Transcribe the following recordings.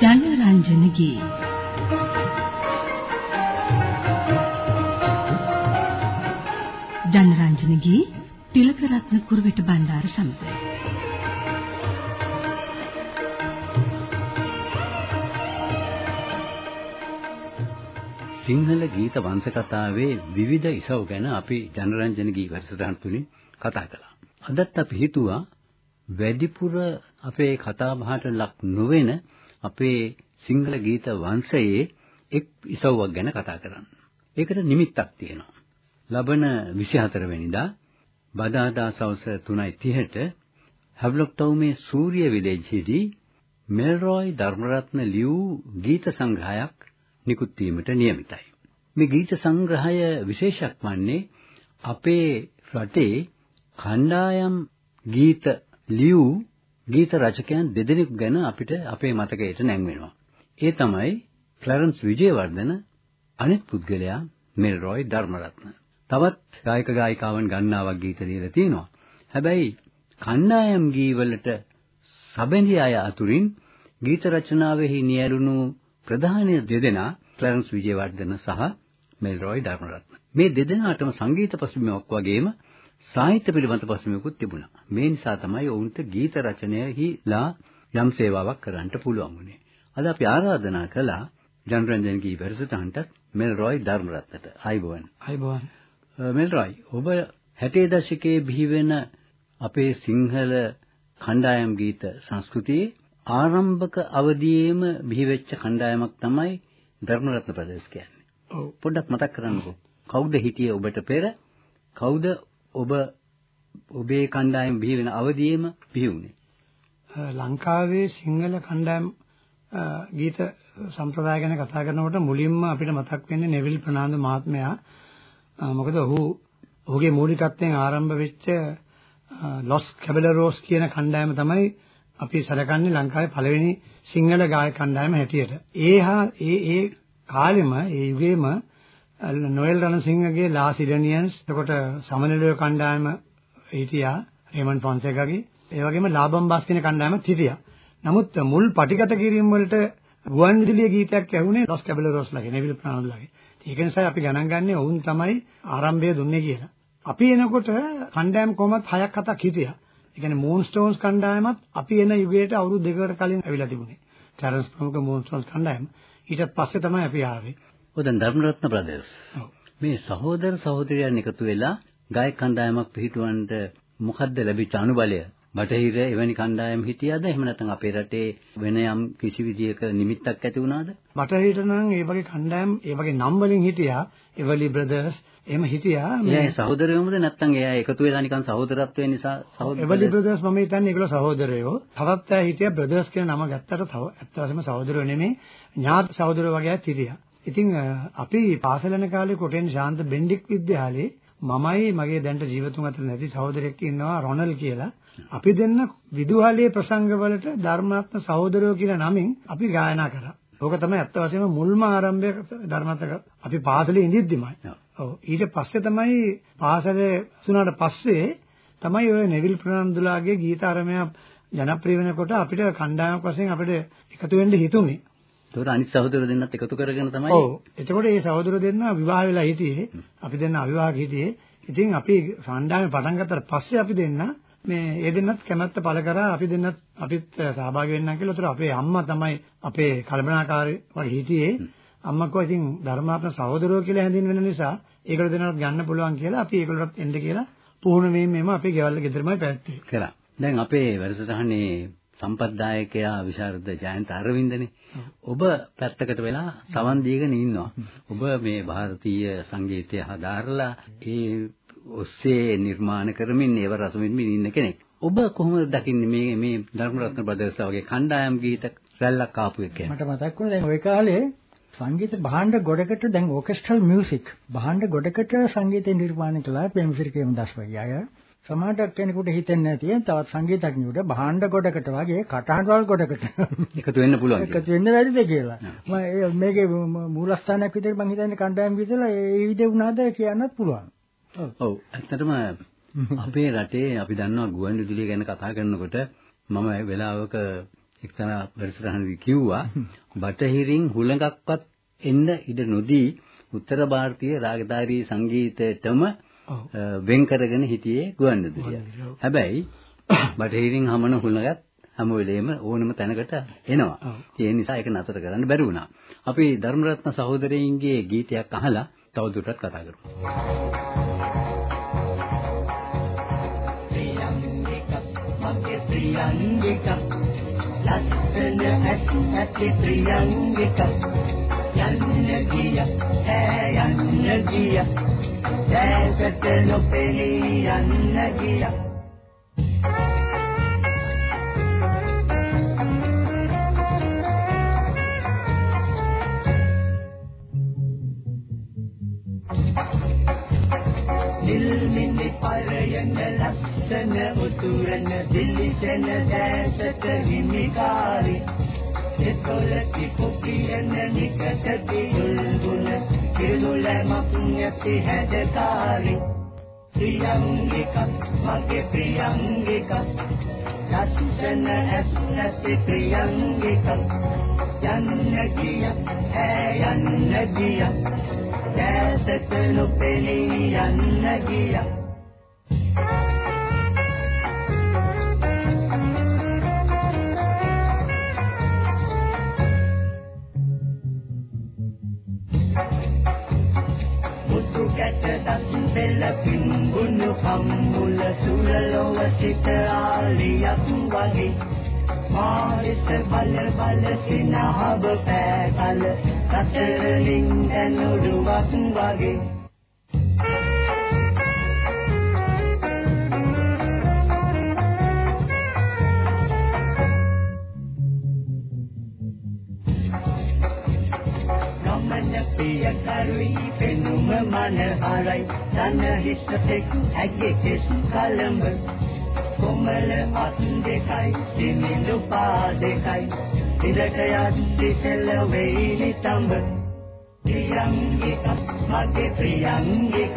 ජනරංජනගේ ජනරංජනගේ තිලකරත්න කුරුවිට බණ්ඩාර සමඟ සිංහල ගීත වංශ කතාවේ විවිධ ඉසව් ගැන අපි ජනරංජන ගී වැඩසටහන් තුලින් කතා කළා. අදත් අපි හිතුවා වැඩිපුර අපේ කතා බහට ලක් නොවන අපේ සිංහල ගීත වංශයේ එක් ඉසව්වක් ගැන කතා කරන්න. ඒකට නිමිත්තක් තියෙනවා. ලබන 24 වෙනිදා බදාදා සවස් 3:30ට හැව්ලොක් ටවුමේ සූර්ය විලේජ්ජේදී මෙල්රොයි ධර්මරත්න ලියූ ගීත සංග්‍රහයක් නිකුත් වීමට නියමිතයි. මේ ගීත සංග්‍රහය විශේෂයක් වන්නේ අපේ රටේ කණ්ඩායම් ගීත ලියූ ගීත රචකයන් දෙදෙනෙකු ගැන අපිට අපේ මතකයට නැංවෙනවා. ඒ තමයි ක්ලරන්ස් විජේවර්ධන අනිත් පුද්ගලයා මෙල්රොයි ධර්මරත්න. තවත් ගායක ගායිකාවන් ගණනාවක් ගීත ලියලා තිනවා. හැබැයි කණ්ඩායම් ගීවලට සබැඳි අය අතුරින් ගීත රචනාවෙහි නියැලුණු ප්‍රධාන දෙදෙනා ක්ලරන්ස් විජේවර්ධන සහ මෙල්රොයි ධර්මරත්න. මේ දෙදෙනාටම සංගීත පසුබිමක් වගේම සාහිත්‍ය පිළිබඳ පසුබිමකුත් තිබුණා. මේ නිසා තමයි ඔවුන්ට ගීත රචනයෙහිලා යම් සේවාවක් කරන්නට පුළුවන් වුණේ. අද අපි ආරාධනා කළා ජනරන්ජන් ගී වැඩසටහනට මෙල්රොයි ධර්මරත්නට. ආයිබෝවන්. ආයිබෝවන්. මෙල්රොයි ඔබ 60 දශකයේ බිහි වෙන අපේ සිංහල කණ්ඩායම් ගීත සංස්කෘතියේ ආරම්භක අවධියේම බිහිවෙච්ච කණ්ඩායමක් තමයි ධර්මරත්න ප්‍රදේශ කියන්නේ. ඔව්. පොඩ්ඩක් මතක් කරන්නකෝ. කවුද හිටියේ ඔබට පෙර? කවුද ඔබ ඔබේ කණ්ඩායම බිහි වෙන අවධියේම බිහි වුණේ? ලංකාවේ සිංහල කණ්ඩායම් ගීත සම්ප්‍රදාය ගැන කතා කරනකොට මුලින්ම අපිට මතක් වෙන්නේ නෙවිල් ප්‍රනාන්දු මහත්මයා. මොකද ඔහු ඔහුගේ මූලිකත්වයෙන් ආරම්භ වෙච්ච ලොස් කැබලරෝස් කියන කණ්ඩායම තමයි අපි සැලකන්නේ ලංකාවේ පළවෙනි සිංහල ගායක කණ්ඩායම හැටියට. ඒ හා ඒ ඒ කාලෙම ඒ යුගයේම නොයල් රණසිංහගේ ලා සිඩනියන්ස් එතකොට සමනලුවේ කණ්ඩායම හිටියා රේමන් ෆොන්සේකාගේ ඒ වගේම ලාබම් බාස් කියන කණ්ඩායමත් හිටියා. නමුත් මුල් පටිගත කිරීම වලට ගුවන් විදුලිය ගීතයක් ඇහුනේ ලොස් කැබලරෝස්ලාගේ නෙවිල් ප්‍රනාන්දුලාගේ. ඒක නිසා අපි ගණන් ගන්නේ ඔවුන් තමයි ආරම්භය දුන්නේ කියලා. අපි එනකොට කණ්ඩායම් කොහොමත් හයක් හතක් හිටියා. ඒ කියන්නේ මූන් ස්ටෝන්ස් කණ්ඩායමත් අපි එන යුගයට අවුරුදු දෙකකට කලින් ඇවිල්ලා තිබුණේ. ටැරන්ස් ප්‍රමුඛ මූන් ස්ටෝන්ස් කණ්ඩායම. ඊට පස්සේ තමයි අපි ආවේ. ඔය දැන් ධර්මරත්න. ඔව්. මේ සහෝදර සහෝදරයන් එකතු වෙලා ගායක කණ්ඩායමක් පිහිටවන්නට මොකද්ද ලැබිච්ච අනුබලය? බටහිර එවැනි කණ්ඩායම් හිටියද? එහෙම නැත්නම් අපේ රටේ වෙන යම් කිසි විදියක නිමිත්තක් ඇති වුණාද? බටහිරට නම් ඒ වගේ කණ්ඩායම් ඒ වගේ නම් වලින් හිටියා. එවලි බ්‍රදර්ස් එහෙම හිටියා. මේ සහෝදරයෝමද නැත්නම් එයා එකතු වෙලා නිකන් සහෝදරත්වය නිසා සහෝදර එවලි බ්‍රදර්ස් මම හිතන්නේ ඒගොල්ලෝ සහෝදරයෝ. තවත් අය හිටියා බ්‍රදර්ස් කියන නම ගත්තට තව ඇත්ත වශයෙන්ම සහෝදරයෝ නෙමෙයි ඥාති සහෝදරයෝ වගේ අය හිටියා. ඉතින් අපි පාසල යන කාලේ කොටෙන් ශාන්ත බෙන්ඩික් විද්‍යාලේ මමයි මගේ දැනට ජීවතුන් අතර නැති සහෝදරයෙක් ඉන්නවා රොනල් කියලා. අපි දෙන්න විදුහලේ ප්‍රසංගවලට ධර්මාත්ම සහෝදරයෝ කියලා නමින් අපි ගායනා කරා. ඕක තමයි අත්ත වශයෙන්ම මුල්ම ආරම්භය ධර්මාත්මක අපි පාසලේ ඉඳිද්දිමයි. ඔව් ඊට පස්සේ තමයි පාසලේ සුණාට පස්සේ තමයි ඔය නෙවිල් ප්‍රනාන්දුලාගේ ගීත අරමය ජනප්‍රිය වෙනකොට අපිට කණ්ඩායමක් වශයෙන් අපිට එකතු වෙන්න හිතුනේ. ඒතකොට අනිත් සහෝදර දෙන්නත් එකතු කරගෙන තමයි ඔව්. එතකොට මේ සහෝදර දෙන්න විවාහ වෙලා හිටියේ. අපි දෙන්න අවිවාහක හිටියේ. ඉතින් අපි කණ්ඩායම පටන් ගත්තට පස්සේ අපි දෙන්න මේ ඒ දෙන්නත් කැමැත්ත පළ කරා අපි දෙන්නත් අපිත් සහභාගී වෙන්නම් කියලා. ඒතර අපේ අම්මා තමයි අපේ කල්පනාකාරී වගේ හිටියේ. අම්මා කිව්වා ඉතින් ධර්මාත්ම සහෝදරයෝ කියලා හැඳින්වෙන නිසා ඒකට දෙන්නත් ගන්න පුළුවන් කියලා අපි ඒගොල්ලොත් එන්න කියලා පුහුණු වීම මෙම අපේ ගෙවල් ගෙදරමයි පැවැත්වුවේ. කළා. දැන් අපේ වැඩසටහනේ සම්පත්දායකයා විශාරද ජයන්ත අරවින්දනේ. ඔබ පැත්තකට වෙලා සවන් දීගෙන ඉන්නවා. ඔබ මේ ಭಾರತೀಯ සංගීතය හදාarලා ඒ ඔස්සේ නිර්මාණ කරමින් ඒව රස විඳින්න ඉන්න කෙනෙක්. ඔබ කොහොමද දකින්නේ මේ මේ ධර්මරත්න බ්‍රදර්ස් වගේ කණ්ඩායම් ගීත රැල්ලක් ආපු එක කියන්නේ? මට මතක් වුණා දැන් ওই කාලේ සංගීත භාණ්ඩ ගොඩකට දැන් ඕකෙස්ට්‍රල් මියුසික් භාණ්ඩ ගොඩකට සංගීතය නිර්මාණය කළා ප්‍රේමසිරි කේමදාස් වගේ අය. සමහරට කෙනෙකුට හිතෙන්නේ නැති තවත් සංගීතඥයෙකුට භාණ්ඩ ගොඩකට වගේ කටහඬවල් ගොඩකට එකතු වෙන්න පුළුවන්. එකතු වෙන්න බැරිද කියලා. මම මේකේ මූලස්ථානයක් විදිහට මම හිතන්නේ කණ්ඩායම් විදිහට ඒ විදිහ වුණාද කියන්නත් පුළුවන්. ඔව් ඇත්තටම අපේ රටේ අපි දන්නවා ගුවන් විදුලිය ගැන කතා කරනකොට මම වෙලාවක එක්තරා වැඩසටහනකදී කිව්වා බටහිරින් හුලඟක්වත් එන්න ඉඩ නොදී උත්තර ಭಾರತೀಯ රාගධාරී සංගීතයටම වෙන් කරගෙන හිටියේ ගුවන්විදුලිය. හැබැයි බටහිරින් හමන හුලඟත් හැම වෙලේම ඕනම තැනකට එනවා. ඒ නිසා ඒක නතර කරන්න බැරි වුණා. අපි ධර්මරත්න සහෝදරයින්ගේ ගීතයක් අහලා තවදුරටත් කතා කරමු. ප්‍රියංගික ලස්සන ඇත් ඇති ප්‍රියංගික යන්න ගිය ඈ යන්න ගිය දැසට නොපෙනී යන්න ගිය දිල්මිනි පරයන ලස්සන උතුරන දිලිසෙන දැසට හිමිකාරි එතොල කිපුකියන නිකට දියුල්ගුණ කිරුලමක් නැති හැදකාරි ප්‍රියංගික මගේ ප්‍රියංගික ලස්සන ඇස් නැති ප්‍රියංගික යන්න ගිය ඈ යන්න ගිය දැසට නොපෙනී යන්න ගියා මුතු පෙළ පිංගුණු කම්මුල සුරලොව සිට ආලියක් වගේ. මාරිත බල බල සිනහව පෑකල රටලින් දැනුඩුවක් වගේ. පිය කරුයි පෙනුම මනහරයි. තන හිතෙක් ඇගේ කෙස් කලඹ. කොමල අත් දෙකයි සිනිඳු පා දෙකයි. ඉරට යද්දි සෙල වෙයි නිතඹ. ප්‍රියංගික මගේ ප්‍රියංගික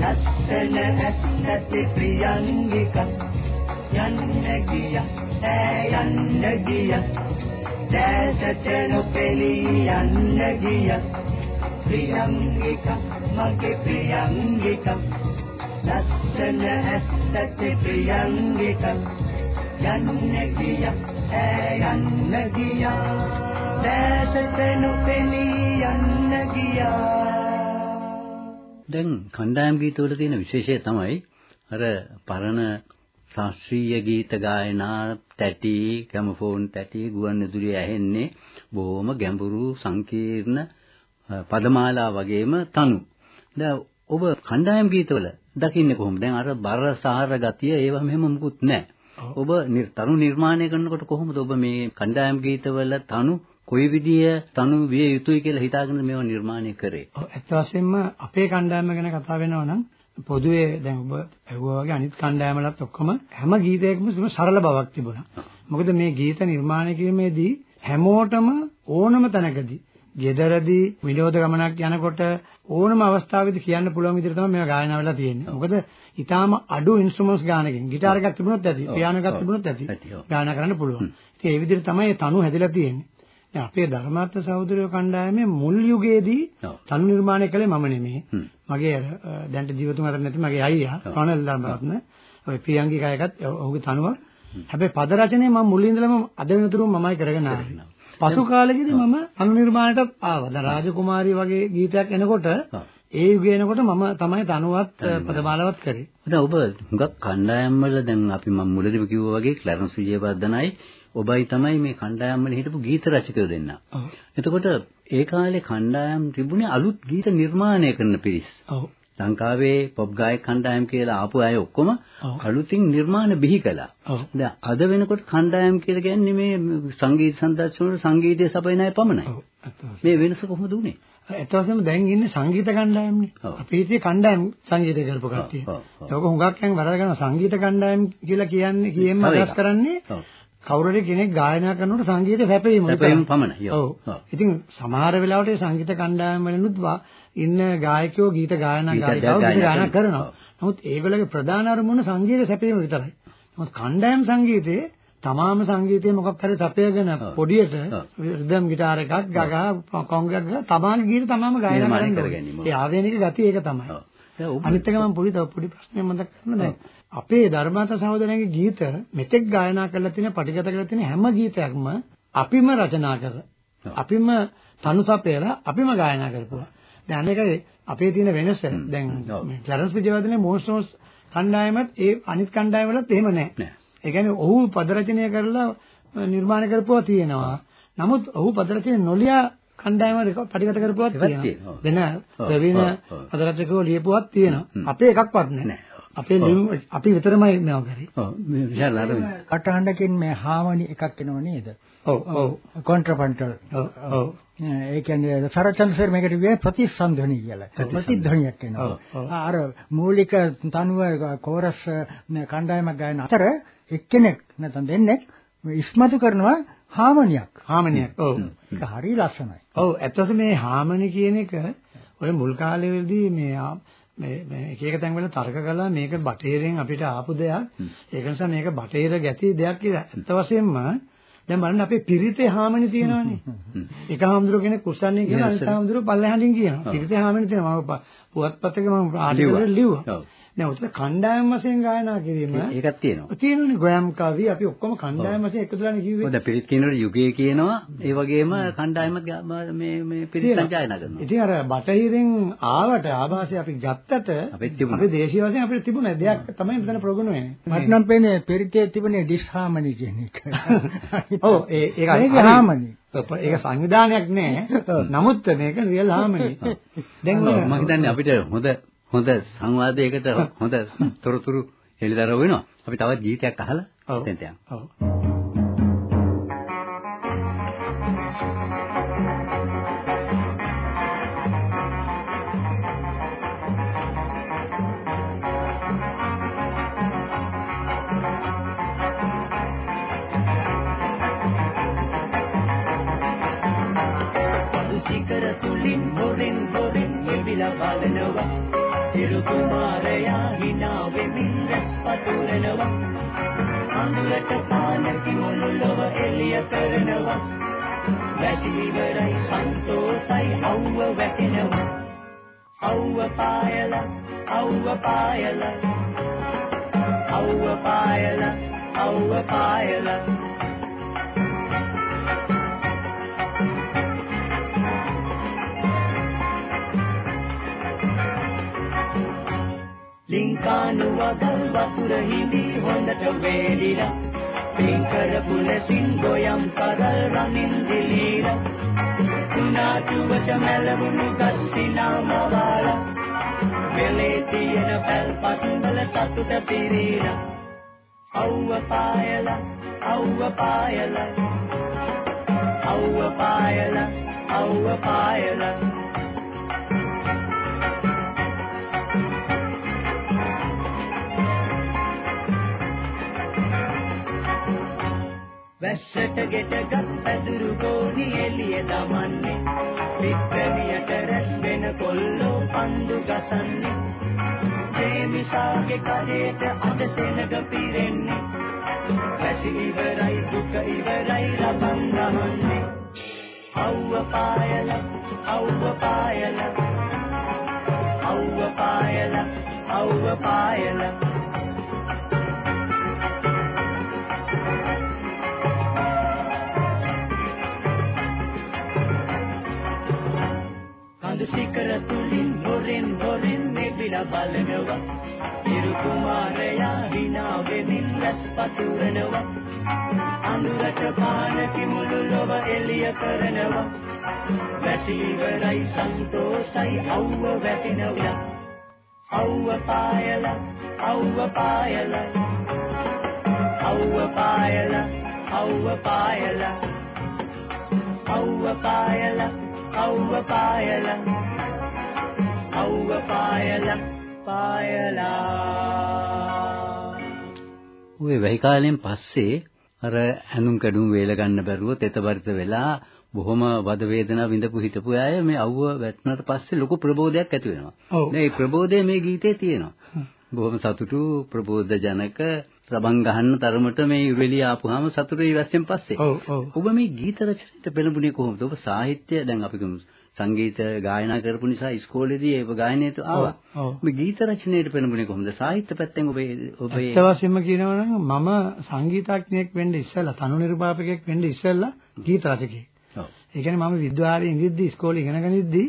ලස්සන ඇත්තති ප්‍රියංගික යන්න ගිය ඈ යන්න ගිය. දැසට නොපෙනී යන්න ගිය. ප්‍රියංගික මගේ ප්‍රියංගික ලස්සන ඇත්තති ප්‍රියංගික යන්න ගිය ඈ යන්න ගිය දැසට නොපෙනී යන්න ගියා දැන් කණ්ඩායම් ගීතවල තියෙන විශේෂය තමයි අර පරණ ශාස්ත්‍රීය ගීත ගායනා තැටි ග්‍රැමෆෝන් තැටි ගුවන්විදුලිය ඇහෙන්නේ බොහොම ගැඹුරු සංකීර්ණ පදමාලා වගේම තනු. දැන් ඔබ කණ්ඩායම් ගීතවල දකින්නේ කොහොමද? දැන් අර බරසාර ගතිය ඒවා මෙහෙම මුකුත් නැහැ. ඔබ තනු නිර්මාණය කරනකොට කොහොමද ඔබ මේ කණ්ඩායම් ගීතවල තනු කොයි විදිය තනු විය යුතුයි කියලා හිතාගෙන මේවා නිර්මාණය කරේ. ඔව් ඇත්ත වශයෙන්ම අපේ කණ්ඩායම ගැන කතා වෙනවා නම් පොදුවේ දැන් ඔබ ඇහුවා වගේ අනිත් කණ්ඩායමලත් ඔක්කොම හැම ගීතයකම සරල බවක් තිබුණා. මොකද මේ ගීත නිර්මාණය කිරීමේදී හැමෝටම ඕනම තැනකදී ගෙදරදී විනෝද ගමනක් යනකොට ඕනම අවස්ථාවකදී කියන්න පුළුවන් විදිහට තමයි මේවා ගායනා වෙලා තියෙන්නේ. මොකද ඊටාම අඩු ඉන්ස්ට්‍රුමන්ට්ස් ගානකින් ගිටාර එකක් තිබුණොත් ඇති, පියානෝ එකක් තිබුණොත් ඇති. ගායනා කරන්න පුළුවන්. ඉතින් ඒ විදිහට තමයි මේ තනු හැදලා තියෙන්නේ. දැන් අපේ ධර්මාර්ථ සහෝදරයෝ කණ්ඩායමේ මුල් යුගයේදී තනු නිර්මාණය කළේ මම නෙමෙයි. මගේ දැන්ට ජීවතුන් අතර නැති මගේ අයියා රොනල් ධර්මරත්න ඔය ප්‍රියංගික අයකත් ඔහුගේ තනුව. හැබැයි පද රචනය මම මුලින් ඉඳලම අද වෙනතුරුම මමයි කරගෙන ආවේ. පසු කාලෙකදී මම තනු නිර්මාණයටත් ආවා. දැන් රාජකුමාරී වගේ ගීතයක් එනකොට ඒ යුගයේ එනකොට මම තමයි තනුවත් පදමාලාවත් කරේ. දැන් ඔබ හුඟක් කණ්ඩායම් වල දැන් අපි මම මුලදීම කිව්වා වගේ ක්ලැරන්ස් විජේවර්ධනයි ඔබයි තමයි මේ කණ්ඩායම් වල හිටපු ගීත රචකයෝ දෙන්න. එතකොට ඒ කාලේ කණ්ඩායම් තිබුණේ අලුත් ගීත නිර්මාණය කරන පිරිස්. ඔව්. ලංකාවේ පොප් ගායක කණ්ඩායම් කියලා ආපු අය ඔක්කොම අලුතින් නිර්මාණ බිහි කළා. දැන් අද වෙනකොට කණ්ඩායම් කියලා කියන්නේ මේ සංගීත සම්දර්ශන වල සංගීතය සපයන අය පමණයි. මේ වෙනස කොහොමද උනේ? ඇත්ත වශයෙන්ම දැන් ඉන්නේ සංගීත කණ්ඩායම්නේ. අපි හිතේ කණ්ඩායම් සංගීතය කරපු කට්ටිය. ඒක හුඟක් යන් වරද ගන්න සංගීත කණ්ඩායම් කියලා කියන්නේ කියෙන්න අදහස් කරන්නේ කවුරු හරි කෙනෙක් ගායනා කරනකොට සංගීත සැපයීම සැපයීම පමණයි. ඔව්. ඉතින් සමහර වෙලාවට ඒ සංගීත කණ්ඩායම් වලිනුත් ඉන්න ගායකයෝ ගීත ගායනා ගායිකාවෝ ගායනා කරනවා. නමුත් ඒගොල්ලගේ ප්‍රධාන අරමුණ සංගීත සැපයීම විතරයි. නමුත් කණ්ඩායම් සංගීතයේ තමාම සංගීතයේ මොකක් හරි සපයගෙන පොඩියට. රිද්ම් ගිටාර එකක් ගගා කොංගයක් ගා තමාගේ ගීත තමාම ගායනා. ඕනේ. ඒ ආවේනික ගතිය ඒක තමයි. දැන් අනිත් එක මම පොඩි තව පොඩි ප්‍රශ්නයක් මතක් කරන්න දැන් අපේ ධර්මාත සහෝදරයන්ගේ ගීත මෙතෙක් ගායනා කරලා තියෙන පටිගත කරලා තියෙන හැම ගීතයක්ම අපිම රචනා කර අපිම තනුසපේලා අපිම ගායනා කරපුවා. දැන් අනේක අපේ තියෙන වෙනස දැන් ක්ලරන්ස් විජයවර්ධනේ මෝස්ටෝස් කණ්ඩායමත් ඒ අනිත් කණ්ඩායමලත් එහෙම නැහැ. ඒ කියන්නේ ඔහු පද රචනය කරලා අ, නිර්මාණය කරපුවා තියෙනවා. නමුත් ඔහු පද රචනය නොලියා කණ්ඩායම පටිගත කරපුවක් තියෙනවා. වෙන ප්‍රවීණ රචකයෝ ලියපුවක් තියෙනවා. අපේ එකක්වත් නැහැ. නෑ. අපේ අපි විතරමයි මේවා කරේ. ඔව් මේ විශාල අර කටහඬකින් මේ හාමනි එකක් එනව නේද? ඔව් ඔව් කොන්ට්‍රපන්ටල්. ඔව් ඔව් ඒ කියන්නේ සරචන්ද්‍ර මේකට කිව්වේ ප්‍රතිසන්ධ්වනි කියලා. ප්‍රතිධ්වනියක් එනවා. අර මූලික තනුව කෝරස් කණ්ඩායමක් ගායන අතර එක්කෙනෙක් නැත්නම් දෙන්නෙක් ඉස්මතු කරනවා හාමනියක්. හාමනියක්. ඔව්. ඒක හරි ලස්සනයි. ඔව් ඇත්තට මේ හාමනි කියන එක ඔය මුල් කාලෙවලදී මේ මේ මේ එක එක තැන්වල තර්ක කළා මේක බටේරෙන් අපිට ආපු දෙයක්. ඒක නිසා මේක බටේර ගැති දෙයක් කියලා. ඇත්ත වශයෙන්ම දැන් බලන්න අපේ පිරිතේ හාමනි තියෙනවානේ. එක හාමුදුරුව කෙනෙක් කුස්සන්නේ කියන අනිත් හාමුදුරුව පල්ලෙහාටින් කියනවා. පිරිතේ හාමනි තියෙනවා. මම පුවත්පතක මම ආටිකල් ලිව්වා. ඔව්. දැන් උතන කණ්ඩායම් වශයෙන් ගායනා කිරීම ඒකක් තියෙනවා. තියෙනනේ ගොයම් කවි අපි ඔක්කොම කණ්ඩායම් වශයෙන් එකතුලානේ කිව්වේ. මොකද පිරිත් කියනකොට යුගයේ කියනවා ඒ වගේම කණ්ඩායමත් මේ මේ පිරිත් සංජායනා කරනවා. ඉතින් අර බටහිරින් ආවට ආభాසය අපි ගත්තට. අපේ දේශීය වශයෙන් අපිට තිබුණ දෙයක් තමයි මෙතන ප්‍රගුණ වෙන්නේ. මට නම් පේන්නේ පෙරිතේ තිබුණේ ඩිස්හාමනි කියන එක. ඔව් ඒ ඒක හාමනි. ඒක සංවිධානයක් නෑ. නමුත් මේක රියල් හාමනි. දැන් මම හිතන්නේ අපිට හොඳ හොඳ සංවාදයකට හොඳ තොරතුරු හෙළිදරව් වෙනවා. අපි තවත් ගීතයක් අහලා. දැන් තියමු. ඔව්. සිකර තුලින් හොරෙන් හොරෙන් එවිලා බලනවා තිරු කුමාරයා hina වෙමින් රැස් පතුරනවා අඳුරට පානකි මුළු ලොව එළිය කරනවා. වැසි ඉවරයි සන්තෝසයි අවුව වැටෙනවා. අවුව පායලා අවුව පායලා. අවුව පායලා අවුව පායලා. ලිංකානු වදල් වතුර හිඳි හොඳට වේලිලා පින් කරපු ලෙසින් ගොයම් කරල් රමින් දිලීලා තුනාතුවට මැලවුණු ගස්සිනා මවාලා වෙලේ තියෙන පැල්පත් වල සතුට පිරීලා අවුව පායලා අවුව පායලා අවුව පායලා අවුව පායලා වැස්සට ගෙටගත් පැදුරු ගෝනි එළිය දමන්නේ. විප්‍රමියට රැස් වෙන කොල්ලෝ පන්දු ගසන්නේ. ජේමිසාගේ කඩේට අද සෙනග පිරෙන්නේ. වැසි ඉවරයි දුක ඉවරයි රබන් ගහන්නේ අවුව පායලා අවුව පායලා. අවුව පායලා අවුව පායලා. බලනවා. ඉරු කුමාරයා hina වෙමින් රැස් පතුරනවා. අඳුරට පානකි මුළු ලොව එළිය කරනවා. වැසි ඉවරයි සන්තෝසයි අවුව වැටෙනවා. අවුව පායලා අවුව පායලා. අවුව පායලා අවුව පායලා. අවුව පායලා අවුව පායලා. අවුව පායලා. පායලා ওই වෙයි කාලෙන් පස්සේ අර ඇඳුම් කැඩුම් වේල ගන්න බැරුව තෙතබරිත වෙලා බොහොම වද වේදනා විඳපු හිටපු අය මේ අවුව වැටුණාට පස්සේ ලොකු ප්‍රබෝධයක් ඇති වෙනවා. මේ ප්‍රබෝධය මේ ගීතේ තියෙනවා. බොහොම සතුටු ප්‍රබෝධ ජනක රබන් ගහන්න තරමට මේ ඉරෙලිය ආපුවාම සතුටු ඊවැස්සෙන් පස්සේ. ඔව් ඔව්. ඔබ මේ ගීත රචනෙට පෙළඹුණේ කොහොමද? ඔබ සාහිත්‍ය දැන් අපි කියමු සංගීත ගායනා කරපු නිසා ඉස්කෝලේදී ඒක ගායනයට ආවා. ඔබ ගීත රචනයට පෙළඹුණේ කොහොමද? සාහිත්‍ය පැත්තෙන් ඔබේ ඔබේ ඇත්ත වශයෙන්ම කියනවා නම් මම සංගීතඥයෙක් වෙන්න ඉස්සෙල්ලා තනු නිර්මාපකයෙක් වෙන්න ඉස්සෙල්ලා ගීත රචකයෙක්. ඔව්. ඒ කියන්නේ මම විද්‍යාලයේ ඉඳිද්දි ඉස්කෝලේ ඉගෙන ගනිද්දි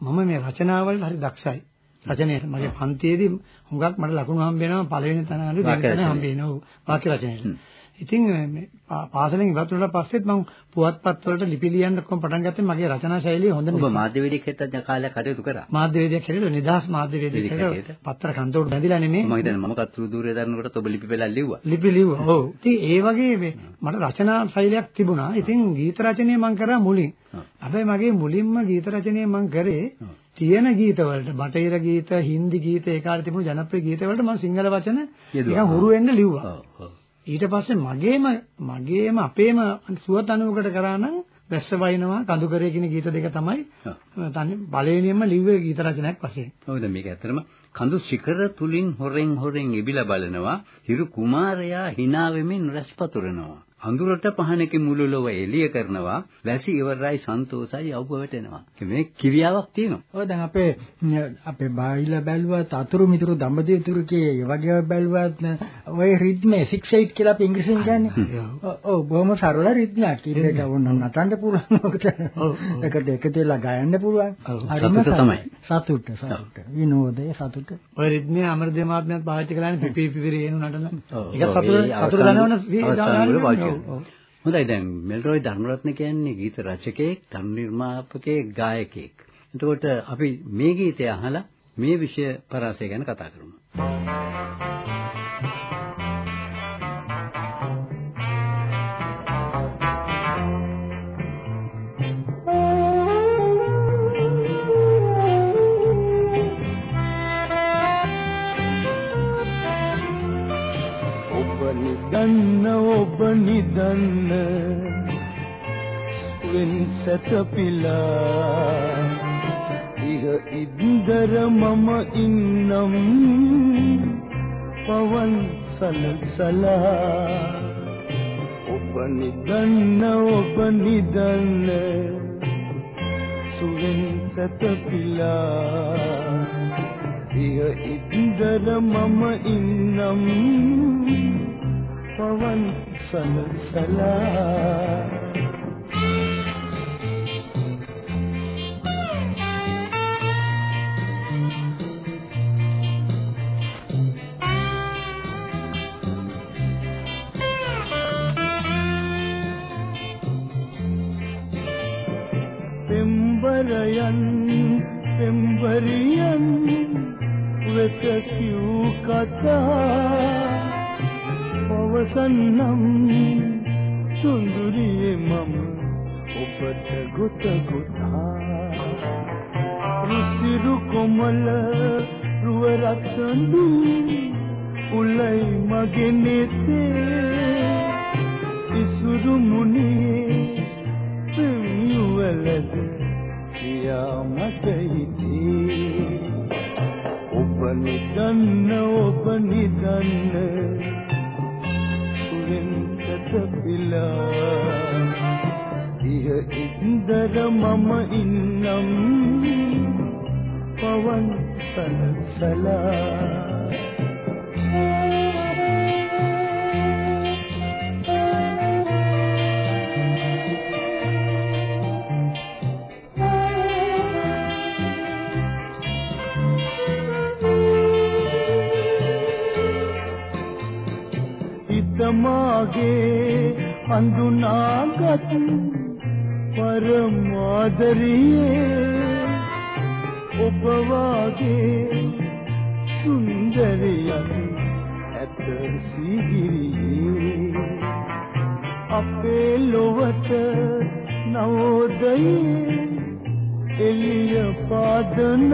මම මේ රචනාවල හරි දක්ෂයි. රචනයේ මගේ පන්තියේදී හුඟක් මට ලකුණු හම්බ වෙනවා පළවෙනි තැන හරි දෙවෙනි තැන. හම්බ වෙනවා. වාක්‍ය රචනයේ. ඉතින් මේ පාසලෙන් ඉවත් වුණාට පස්සෙත් මම පුවත්පත් වලට ලිපි ලියන්න කොහොම පටන් ගත්තේ මගේ රචනා ශෛලිය හොඳ ඔබ නිසා. මාධ්‍යවේදියෙක් හෙට කාලයක් කටයුතු කරා. මාධ්‍යවේදියෙක් හැටියට නිදහස් මාධ්‍යවේදියෙක් වේදිකා හැටියට හැටියට. පත්‍ර කන්තෝට බැඳිලා නෙමෙයි. මම හිතන්නේ මම කතුරු දූරේ දරනකොට ඔබ ලිපි පෙළක් ලිව්වා. ලිපි ලිව්වා. ඔව්. ඉතින් ඒ වගේ මේ මට රචනා ශෛලියක් තිබුණා. ඉතින් ගීත රචනය මම කරා මුලින්. හැබැයි මගේ මුලින්ම ගීත රචනය මම කරේ. තියෙන ගීත වලට බටහිර ගීත, හින්දි ගීත ඒ කාලේ තිබුණු ජනප්‍රිය ගීත වලට මම සිංහල වචන. නිකන් හුරු වෙන්න ලිව්වා. ඔව්. ඊට පස්සේ මගේම මගේම අපේම සුවතනුවකට කරා නම් වැස්ස වයින්නවා කඳු කරේ කියන ගීත දෙක තමයි ඔව්. තනි පළවෙනියෙන්ම ලිව්වේ ගීත රචනයක් වශයෙන්. ඔව් දැන් මේක ඇත්තටම කඳු ශිඛර තුලින් හොරෙන් හොරෙන් ඉබිලා බලනවා හිරු කුමාරයා hina වෙමින් රැස් පතුරනවා අඳුරට පහනකින් මුළු ලොව එළිය කරනවා වැසි ඉවරයි සන්තෝසයි අවුව වැටෙනවා මේ කිරියාවක් තියෙනවා ඔය දැන් අපේ අපේ බාහිලා බැලුවත් අතුරු මිතුරු දඹදිව තුරු කිය ඒ වගේ බැලුවත් ඔය රිද්මේ 6 8 කියලා අපි ඉංග්‍රීසියෙන් කියන්නේ. ඔව්, ඔව් බොහොම සරල රිද්මයක්. ඉතින් වුණ නටන්න පුළුවන් ඔකට. ඒකට එකතු වෙලා ගයන්න පුළුවන්. සතුට. තමයි. සතුට සතුට. විනෝදය සතුට. ඔය රිද්මේ අමරදේව මහත්මයාත් පාවිච්චි කළානේ පිපි පිපිරි එනු නටන. ඒක සතුට සතුට දනවන ඔව්. හොඳයි දැන් මෙල්රොයි ධර්මරත්න කියන්නේ ගීත රචකයෙක්, තනු නිර්මාපකයෙක්, ගායකයෙක්. එතකොට අපි මේ ගීතය අහලා මේ විෂය පරාසය ගැන කතා කරමු. නිදන්න ඔබ නිදන්න. වෙන්සත පිලා. ඉහ ඉන්දර මම ඉන්නම්. පවන් සලසලා ඔබ නිදන්න ඔබ නිදන්න. සුවෙන්සත පිලා. ඉය ඉන්දර මම ඉන්නම්. පවන් සලසලා. පෙම්බරයන් පෙම්බරියන් වෙත කියූ කතා. පවසන්නම් සුන්දරියේ මම ඔබට ගොත ගොතා. රුසිරු කොමල රුව රත්නු උලයි මගේ නෙතේ. ඉසුරු මුනියේ පෙමියුවලද කියා මට හිතේ. ඔබ නිදන්න ඔබ නිදන්න සුවෙන් කතපිලා ඉහ ඉන්දර මම ඉන්නම්. පවන් සලසලා හිතමාගේ හඳුනාගත් පරමාදරියේ ඔබ වාගේ සුන්දරියක් ඇත සිහිරියේ. අපේ ලොවට නවෝදයේ එළිය පාදන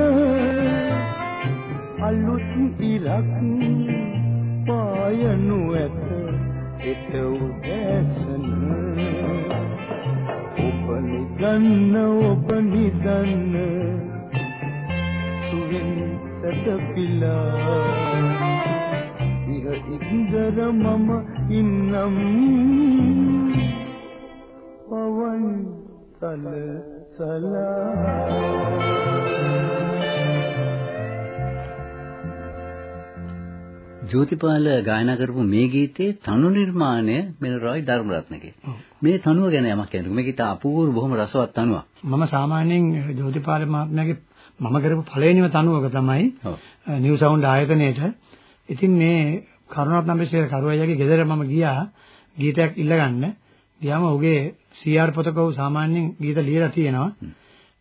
අලුත් ඉරක් පායනු ඇත. එත උදැසන ඔබ නිදන්න ඔබ නිදන්න සුවෙන් සැතපිලා ඉහ ඉන්දර කර මම ඉන්නම්. පවන් සල සලා. ජෝතිපාල ගායනා කරපු මේ ගීතේ තනු නිර්මාණය මෙලරොයි ධර්මරත්නගේ. මේ තනුව ගැන යමක් කියන්නකෝ. මේක ඉතා අපූර්ව බොහොම රසවත් තනුවක්. මම සාමාන්‍යයෙන් ජෝතිපාල මහත්මයාගේ මම කරපු පළවෙනිම තනුවක තමයි නිව් සවුන්ඩ් ආයතනයේට. ඉතින් මේ කරුණාත් නම්බේශේර කරුවයියාගේ ගෙදර මම ගියා ගීතයක් ඉල්ලගන්න. ගියාම ඔහුගේ CR පොතක ඔහු සාමාන්‍යයෙන් ගීත ලියලා තියෙනවා.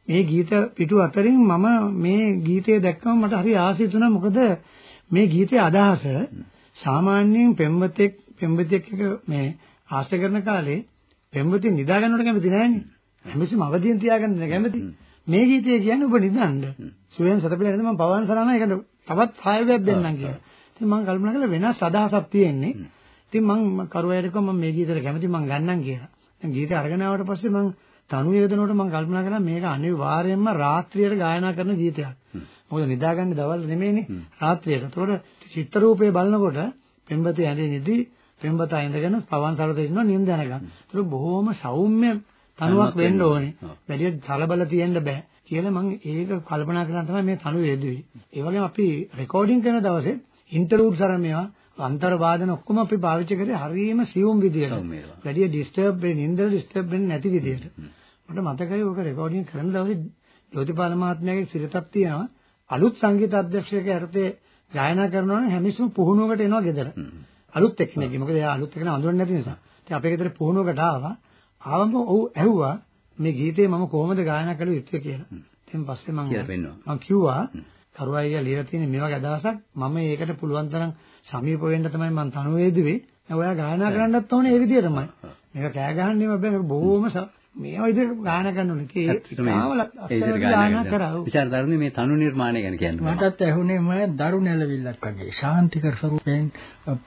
මේ ගීත පිටු අතරින් මම මේ ගීතය දැක්කම මට හරි ආසයි තුනා මොකද මේ ගීතයේ අදහස සාමාන්‍යයෙන් පෙම්වතෙක් පෙම්වතියක් එක මේ ආශ්‍රය කරන කාලේ පෙම්වතිය නිදා ගන්නවට කැමති නෑනේ. හැමතිස්සෙම අවදියෙන් තියාගන්න කැමති. මේ ගීතය කියන්නේ ඔබ නිදන්න. සුවයෙන් සතපිලා නේද මම පවන් සරණ ඒකට තවත් සහයෝගයක් දෙන්නම් කියලා. ඉතින් මම කල්පනා කළා වෙනස් අදහසක් තියෙන්නේ. ඉතින් මම කරුවයට කිව්වා මම මේ ගීතයට කැමති මම ගන්නම් කියලා. දැන් ගීතය අරගෙන ආවට පස්සේ මම තනු වේදනකට මම කල්පනා කළා මේක අනිවාර්යයෙන්ම රාත්‍රියට ගායනා කරන ගීතයක්. මොකද නිදාගන්නේ දවල් නෙමෙයිනේ රාත්‍රියට. ඒතකොට චිත්‍ර රූපේ බලනකොට පෙම්බතේ ඇඳෙන්නේදී පෙම්බතා ඉඳගෙන පවන් සරතේ ඉන්නවා නිින්ද යනකම්. ඒක බොහොම සෞම්‍ය තනුවක් වෙන්න ඕනේ. වැඩි සලබල තියෙන්න බෑ. කියලා මම ඒක කල්පනා කරලා තමයි මේ තනුව යෙදුවේ. ඒ වගේම අපි රෙකෝඩින් කරන දවසේ ඉන්ටර්ලූඩ්ස් අරන් මේවා අන්තර වාදන ඔක්කොම අපි පාවිච්චි කරේ හරියම සියුම් විදියට. වැඩි ඩිස්ටර්බ් වෙන්නේ නින්දර ඩිස්ටර්බ් වෙන්නේ නැති විදියට. මට මතකයි ඔක රෙකෝඩින් කරන දවසේ ජෝතිපාල මහත්මයාගේ සිරතක් තියෙනවා. අලුත් සංගීත අධ්‍යක්ෂකයා යටතේ ගායනා කරනවා නම් හැමිසම පුහුණුවකට එනවා ගෙදර. අලුත් එක්කෙනෙක්. මොකද එයා අලුත් එක්කෙනා අඳුරන්නේ නැති නිසා. ඉතින් අපේ ගෙදර පුහුණුවකට ආවා. ආවම ඔව් ඇහුවා මේ ගීතේ මම කොහොමද ගායනා කළ යුත්තේ කියලා. ඉතින් පස්සේ මම මම කිව්වා කරුවයියා ලියලා තියෙන මේ වගේ අදහසක් මම ඒකට පුළුවන් තරම් සමීප වෙන්න තමයි මම තනුවේදුවේ. ඔයා ගායනා කරන්නත් ඕනේ ඒ විදිහටමයි. මේක කෑ ගහන්නේම බෑ මේක බොහොම මේ විදිහට ගායනා කරන්න ඕනේ. ඒක තාමල අස්සරට ගායනා කරා. විචාර දරුනේ මේ තනු නිර්මාණය ගැන කියන්නේ. මටත් ඇහුනේ මම දරු නැලවිල්ලක් වගේ ශාන්තිකර ස්වරූපයෙන්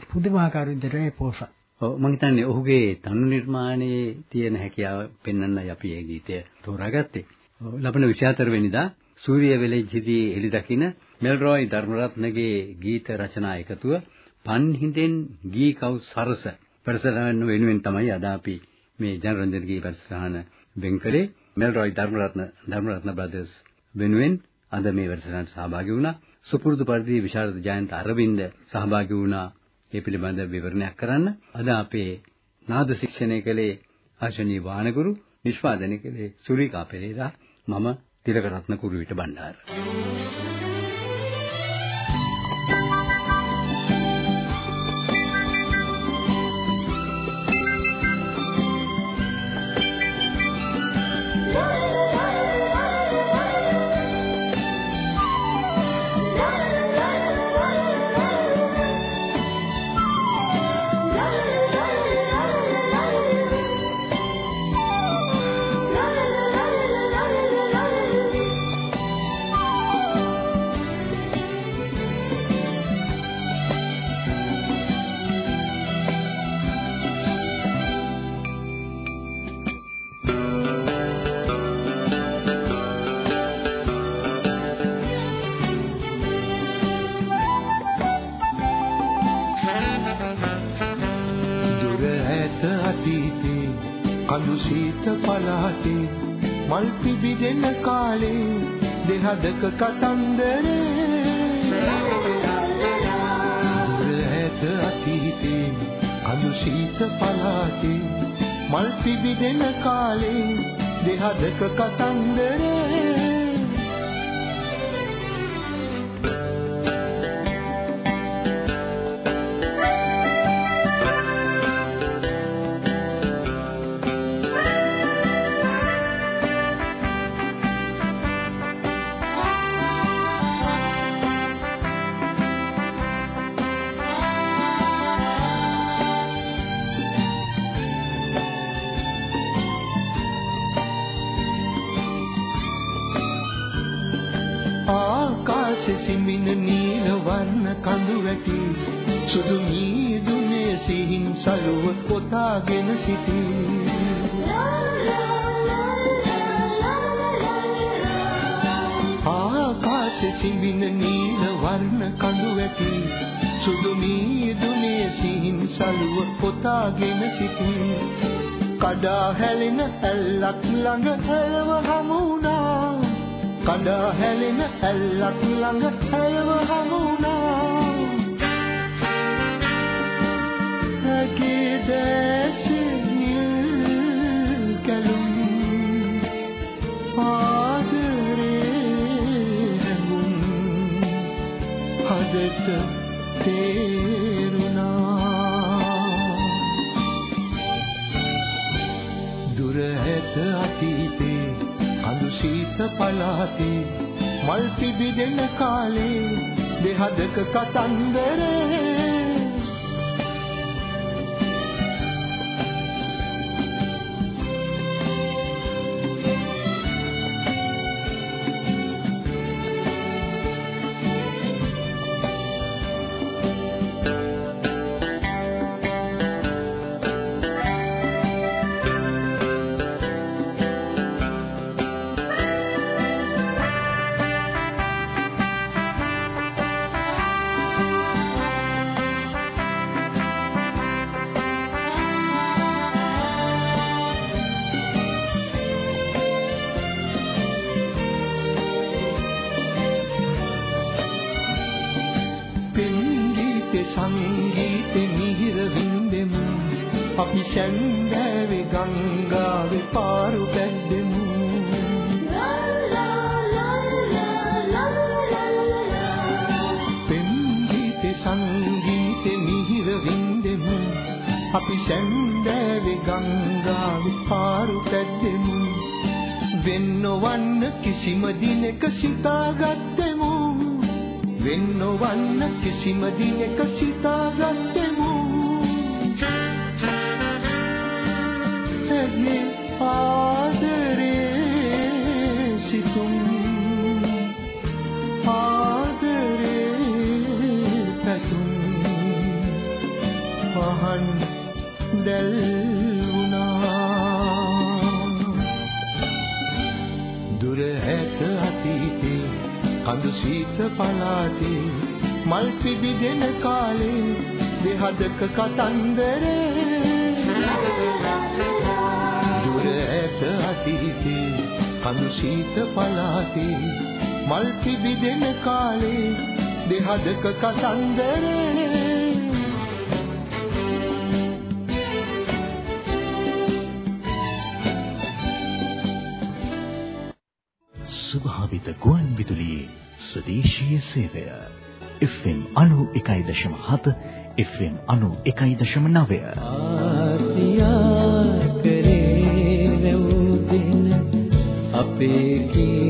පුදුමාකාර විදිහට පෝසත්. ඔව් මම හිතන්නේ ඔහුගේ තනු නිර්මාණයේ තියෙන හැකියාව පෙන්වන්නයි අපි මේ ගීතය තෝරාගත්තේ. ලබන 24 වෙනිදා සූර්ය වෙලෙජ්ජිදී එළි දකින මෙල්රොයි ධර්මරත්නගේ ගීත රචනා එකතුව පන්හිඳෙන් ගී කව් සරස ප්‍රසරණ වෙනුවෙන් තමයි අද අපි මේ ජනරන්ජන්ගේ වැඩසටහන වෙන් කළේ මෙල්රොයි ධර්මරත්න ධර්මරත්න බ්‍රදර්ස් වෙනුවෙන් අද මේ වැඩසටහනට සහභාගී වුණා. සුපුරුදු පරිදි විශාරද ජයන්ත අරවින්ද සහභාගී වුණා. ඒ පිළිබඳ විවරණයක් කරන්න. අද අපේ නාද ශික්ෂණය කළේ ආශනී වානගුරු නිෂ්පාදනය කළේ සුරිකා පෙරේරා. මම තිලකරත්න කුරුවිට බණ්ඩාර. මල් පිබිදෙන කාලේ දෙහදක කතන්දරේ. දුර ඇත අතීතේ කඳු සීත පලාතේ මල් පිබිදෙන කාලේ දෙහදක කතන්දරේ. සිසිමින නීල වර්ණ කඳු වැටි. සුදු මීදුනේ සිහින් සලුව පොතාගෙන සිටී. ආකාශ සිඹින නීල වර්ණ කඳු වැටි. සුදු මීදුනේ දුනේ සිහින් සලුව පොතාගෙන සිටී. කඩා හැලෙන ඇල්ලක් ළඟ හැලව හමුණා කඩා හැලෙන ඇල්ලක් ළඟ හැලව හමුණා ඇගේ දැසිනිල් කැලුම් ආදරේ හැඟුම් හදට තේරුණා. දුර ඇත අතීතේ කඳු සීත පලාතේ මල් පිබිදෙන කාලේ දෙහදක කතන්දරේ. අපි සැන්දෑවේ ගංගාවේ පාරු පැද්දෙමු. පෙන්ගීතෙ සංගීතෙ මිහිර වින්දෙමු. අපි සැන්දෑවේ ගංගාවේ පාරු පැද්දෙමු. වෙන්නවන්න කිසිම දිනක සිතාගත්තෙමු. වෙන්නවන්න කිසිම දිනක සිතාගත්තෙමු කඳු සීත පලාතේ මල් පිබිදෙන කාලේ දෙහදක කතන්දරේ. දුර ඇත අතීතේ කඳු සීත පලාතේ මල් පිබිදෙන කාලේ දෙහදක කතන්දරේ. ස්වභාවිත ගුවන් විදුලියේ ස්වදේශීය සේවය. FM 91.7 FM 91.9 ආසියා කරේ නැවුදින අපේ කීර්තිනා